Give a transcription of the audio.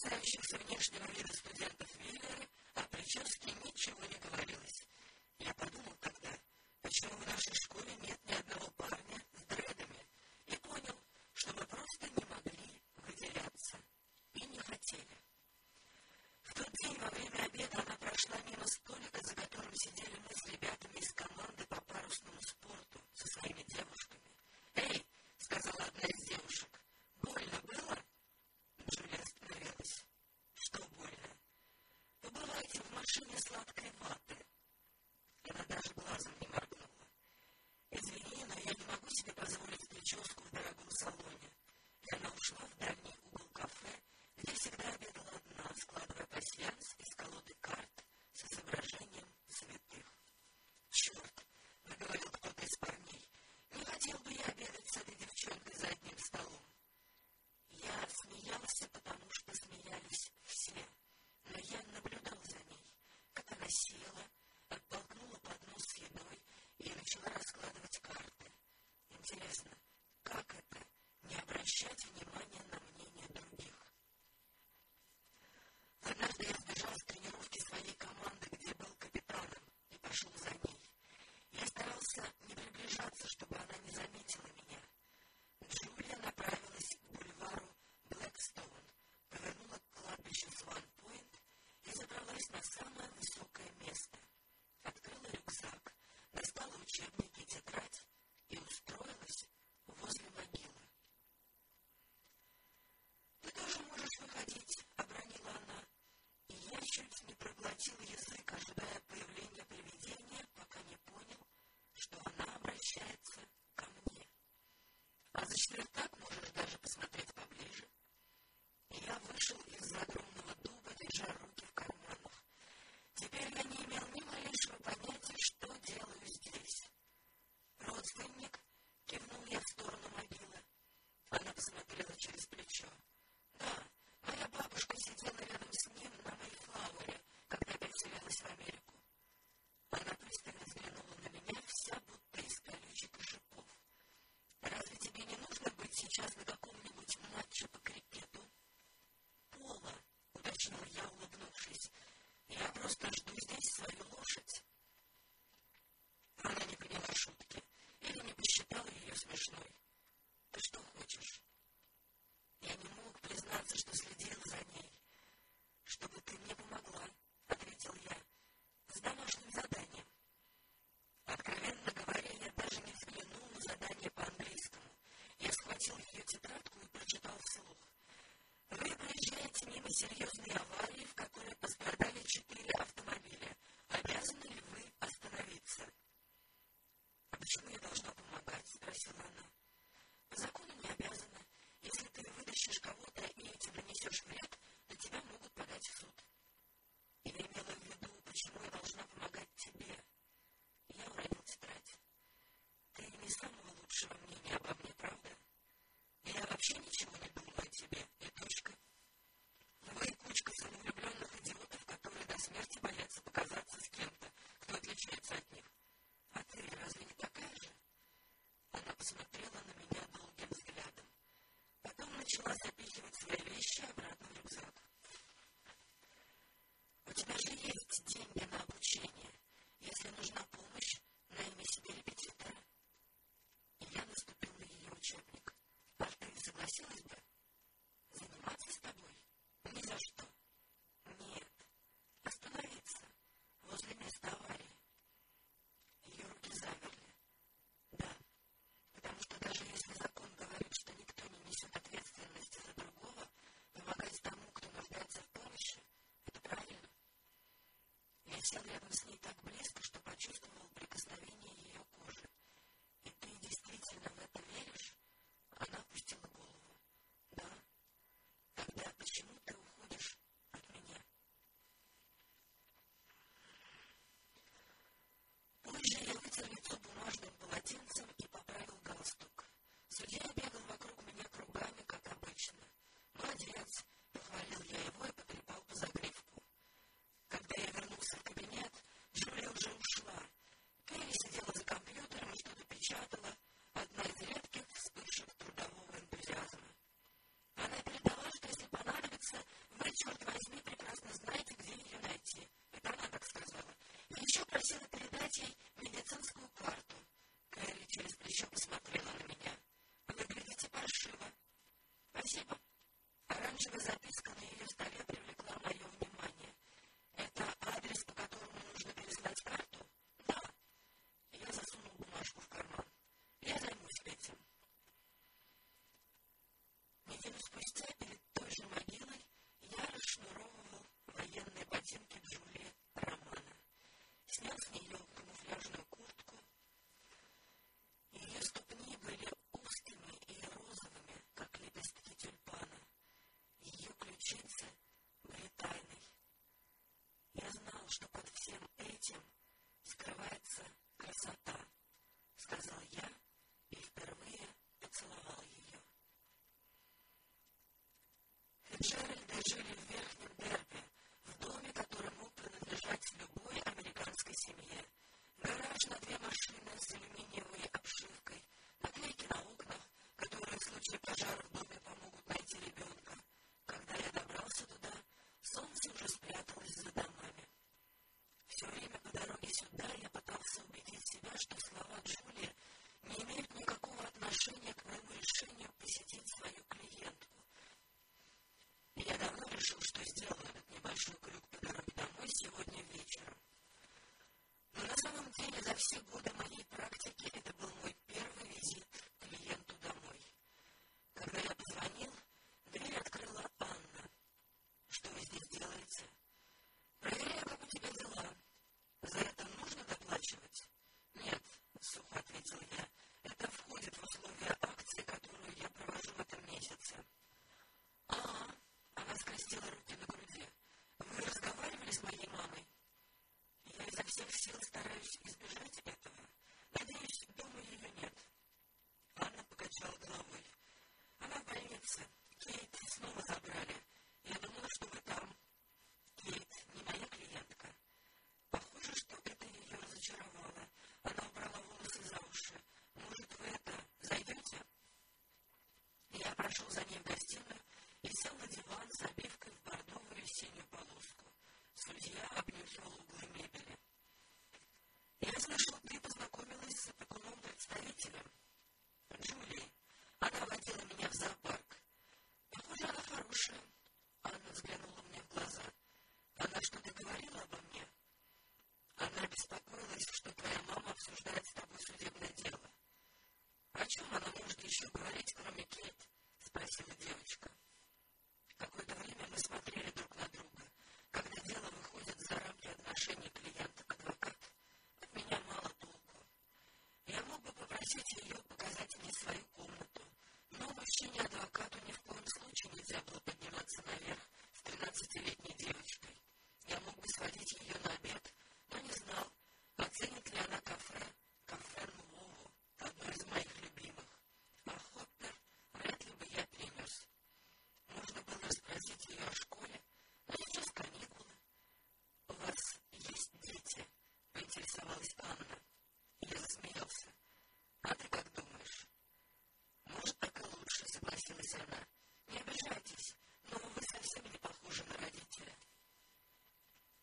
касающихся внешнего вида студентов Виллера, о прическе ничего не говорилось. Я подумал тогда, почему в нашей школе нет ни одного парня, смешной. Ты что хочешь? Я не мог признаться, что следил за ней. Чтобы ты мне помогла, ответил я, с домашним заданием. Откровенно говоря, я даже не взглянул на задание по-английскому. Я схватил ее тетрадку и прочитал вслух. Вы проезжаете мимо серьезной аварии, в которой just read сел рядом с ней так близко, что почувствовал прикосновение сняв с нее камуфляжную куртку. Ее ступни были узкими и розовыми, как лепестки тюльпана. Ее ключицы были тайной. Я знал, что под всем этим скрывается красота, сказал я и впервые поцеловал ее. should